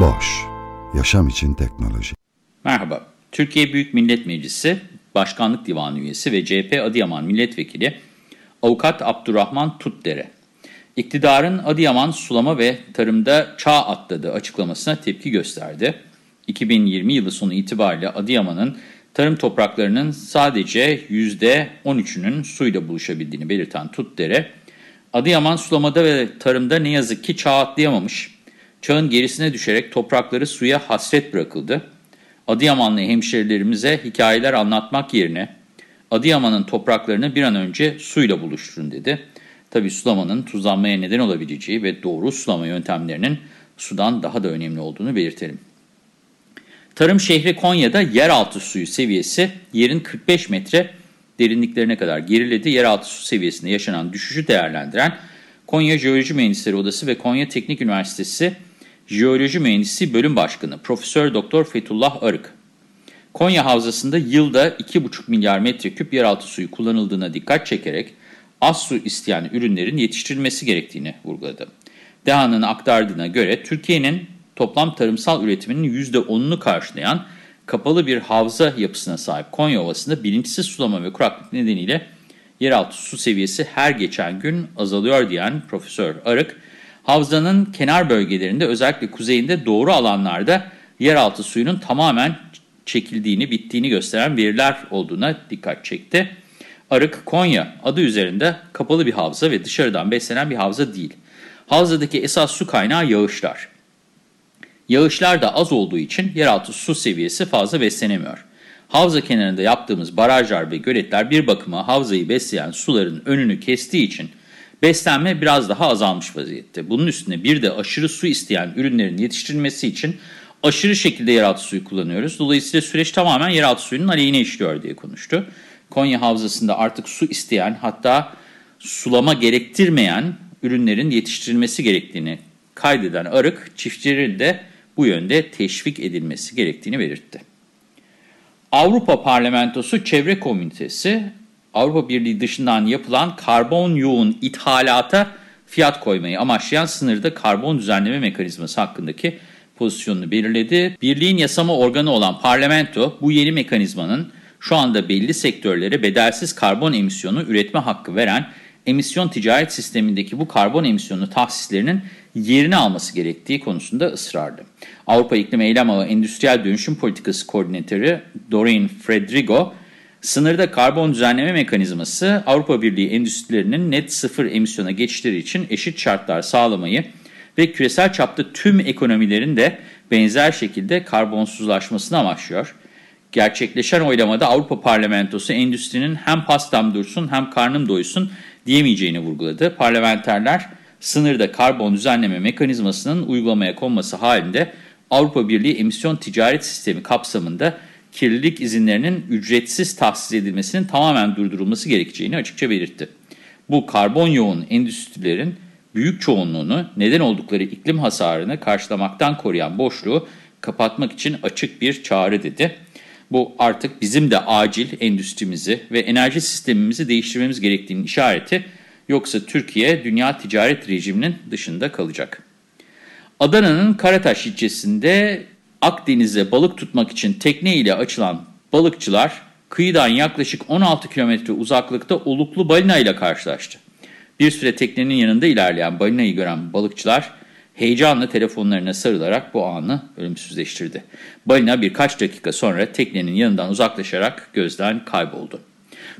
Boş, yaşam için teknoloji. Merhaba, Türkiye Büyük Millet Meclisi Başkanlık Divanı üyesi ve CHP Adıyaman Milletvekili Avukat Abdurrahman Tutdere, iktidarın Adıyaman sulama ve tarımda çağ atladığı açıklamasına tepki gösterdi. 2020 yılı sonu itibariyle Adıyaman'ın tarım topraklarının sadece %13'ünün suyla buluşabildiğini belirten Tutdere, Adıyaman sulamada ve tarımda ne yazık ki çağ atlayamamış, çağın gerisine düşerek toprakları suya hasret bırakıldı. Adıyamanlı hemşerilerimize hikayeler anlatmak yerine Adıyaman'ın topraklarını bir an önce suyla buluşturun dedi. Tabi sulamanın tuzlanmaya neden olabileceği ve doğru sulama yöntemlerinin sudan daha da önemli olduğunu belirtelim. Tarım şehri Konya'da yeraltı suyu seviyesi yerin 45 metre derinliklerine kadar geriledi. Yeraltı su seviyesinde yaşanan düşüşü değerlendiren Konya Jeoloji Mühendisleri Odası ve Konya Teknik Üniversitesi Jeoloji Mühendisi Bölüm Başkanı Profesör Doktor Fethullah Arık, Konya Havzası'nda yılda 2,5 milyar metreküp yeraltı suyu kullanıldığına dikkat çekerek az su isteyen ürünlerin yetiştirilmesi gerektiğini vurguladı. DEHA'nın aktardığına göre Türkiye'nin toplam tarımsal üretiminin %10'unu karşılayan kapalı bir havza yapısına sahip Konya Ovası'nda bilinçsiz sulama ve kuraklık nedeniyle yeraltı su seviyesi her geçen gün azalıyor diyen Profesör Arık, havzanın kenar bölgelerinde özellikle kuzeyinde doğru alanlarda yeraltı suyunun tamamen çekildiğini, bittiğini gösteren veriler olduğuna dikkat çekti. Arık, Konya adı üzerinde kapalı bir havza ve dışarıdan beslenen bir havza değil. Havzadaki esas su kaynağı yağışlar. Yağışlar da az olduğu için yeraltı su seviyesi fazla beslenemiyor. Havza kenarında yaptığımız barajlar ve göletler bir bakıma havzayı besleyen suların önünü kestiği için beslenme biraz daha azalmış vaziyette. Bunun üstüne bir de aşırı su isteyen ürünlerin yetiştirilmesi için aşırı şekilde yeraltı suyu kullanıyoruz. Dolayısıyla süreç tamamen yeraltı suyunun aleyhine işliyor diye konuştu. Konya Havzası'nda artık su isteyen hatta sulama gerektirmeyen ürünlerin yetiştirilmesi gerektiğini kaydeden Arık, çiftçilerin de bu yönde teşvik edilmesi gerektiğini belirtti. Avrupa Parlamentosu Çevre Komitesi, Avrupa Birliği dışından yapılan karbon yoğun ithalata fiyat koymayı amaçlayan sınırda karbon düzenleme mekanizması hakkındaki pozisyonunu belirledi. Birliğin yasama organı olan parlamento bu yeni mekanizmanın şu anda belli sektörlere bedelsiz karbon emisyonu üretme hakkı veren emisyon ticaret sistemindeki bu karbon emisyonu tahsislerinin yerini alması gerektiği konusunda ısrarlı. Avrupa İklim Eylem Ağı Endüstriyel Dönüşüm Politikası Koordinatörü Doreen Fredrigo, sınırda karbon düzenleme mekanizması Avrupa Birliği endüstrilerinin net sıfır emisyona geçişleri için eşit şartlar sağlamayı ve küresel çapta tüm ekonomilerin de benzer şekilde karbonsuzlaşmasını amaçlıyor. Gerçekleşen oylamada Avrupa Parlamentosu endüstrinin hem pastam dursun hem karnım doysun diyemeyeceğini vurguladı. Parlamenterler sınırda karbon düzenleme mekanizmasının uygulamaya konması halinde Avrupa Birliği emisyon ticaret sistemi kapsamında kirlilik izinlerinin ücretsiz tahsis edilmesinin tamamen durdurulması gerekeceğini açıkça belirtti. Bu karbon yoğun endüstrilerin büyük çoğunluğunu neden oldukları iklim hasarını karşılamaktan koruyan boşluğu kapatmak için açık bir çağrı dedi. Bu artık bizim de acil endüstrimizi ve enerji sistemimizi değiştirmemiz gerektiğinin işareti. Yoksa Türkiye dünya ticaret rejiminin dışında kalacak. Adana'nın Karataş ilçesinde Akdeniz'e balık tutmak için tekne ile açılan balıkçılar kıyıdan yaklaşık 16 kilometre uzaklıkta oluklu balina ile karşılaştı. Bir süre teknenin yanında ilerleyen balinayı gören balıkçılar heyecanla telefonlarına sarılarak bu anı ölümsüzleştirdi. Balina birkaç dakika sonra teknenin yanından uzaklaşarak gözden kayboldu.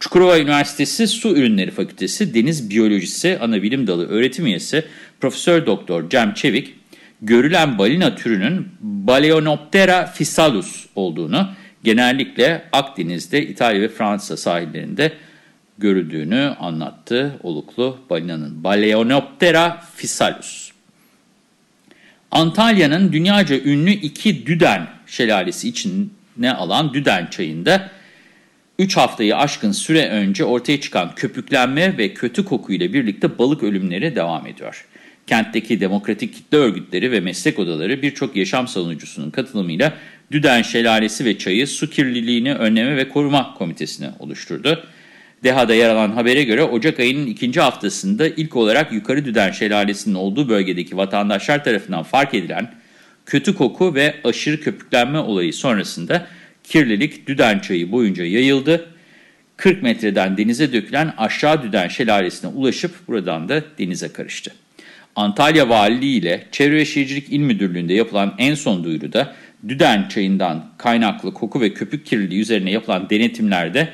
Çukurova Üniversitesi Su Ürünleri Fakültesi Deniz Biyolojisi Anabilim Dalı öğretim üyesi Profesör Doktor Cem Çevik, görülen balina türünün Balaenoptera physalus olduğunu, genellikle Akdeniz'de, İtalya ve Fransa sahillerinde görüldüğünü anlattı oluklu balinanın. Balaenoptera physalus. Antalya'nın dünyaca ünlü iki Düden şelalesi içine alan Düden çayında 3 haftayı aşkın süre önce ortaya çıkan köpüklenme ve kötü kokuyla birlikte balık ölümleri devam ediyor. Kentteki demokratik kitle örgütleri ve meslek odaları birçok yaşam savunucusunun katılımıyla Düden Şelalesi ve Çayı Su Kirliliğini Önleme ve Koruma Komitesi'ni oluşturdu. DEHA'da yer alan habere göre Ocak ayının ikinci haftasında ilk olarak Yukarı Düden Şelalesi'nin olduğu bölgedeki vatandaşlar tarafından fark edilen kötü koku ve aşırı köpüklenme olayı sonrasında kirlilik Düden Çayı boyunca yayıldı. 40 metreden denize dökülen aşağı Düden Şelalesi'ne ulaşıp buradan da denize karıştı. Antalya Valiliği ile Çevre ve Şehircilik İl Müdürlüğü'nde yapılan en son duyuruda Düden çayından kaynaklı koku ve köpük kirliliği üzerine yapılan denetimlerde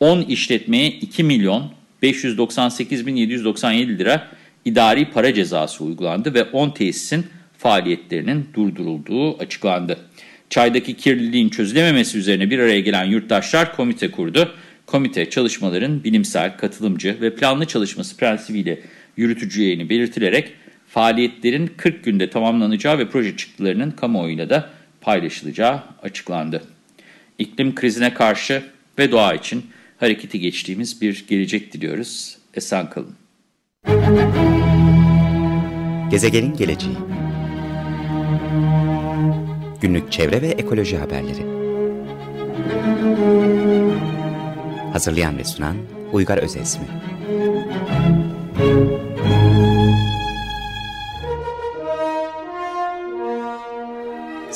10 işletmeye 2 milyon 598 bin 797 lira idari para cezası uygulandı ve 10 tesisin faaliyetlerinin durdurulduğu açıklandı. Çaydaki kirliliğin çözülememesi üzerine bir araya gelen yurttaşlar komite kurdu. Komite çalışmaların bilimsel, katılımcı ve planlı çalışması prensibiyle yürüteceğini belirtilerek faaliyetlerin 40 günde tamamlanacağı ve proje çıktılarının kamuoyuyla da paylaşılacağı açıklandı. İklim krizine karşı ve doğa için hareketi geçtiğimiz bir gelecek diliyoruz. Esen kalın. Gezegenin geleceği Günlük çevre ve ekoloji haberleri Hazırlayan ve sunan Uygar Özesmi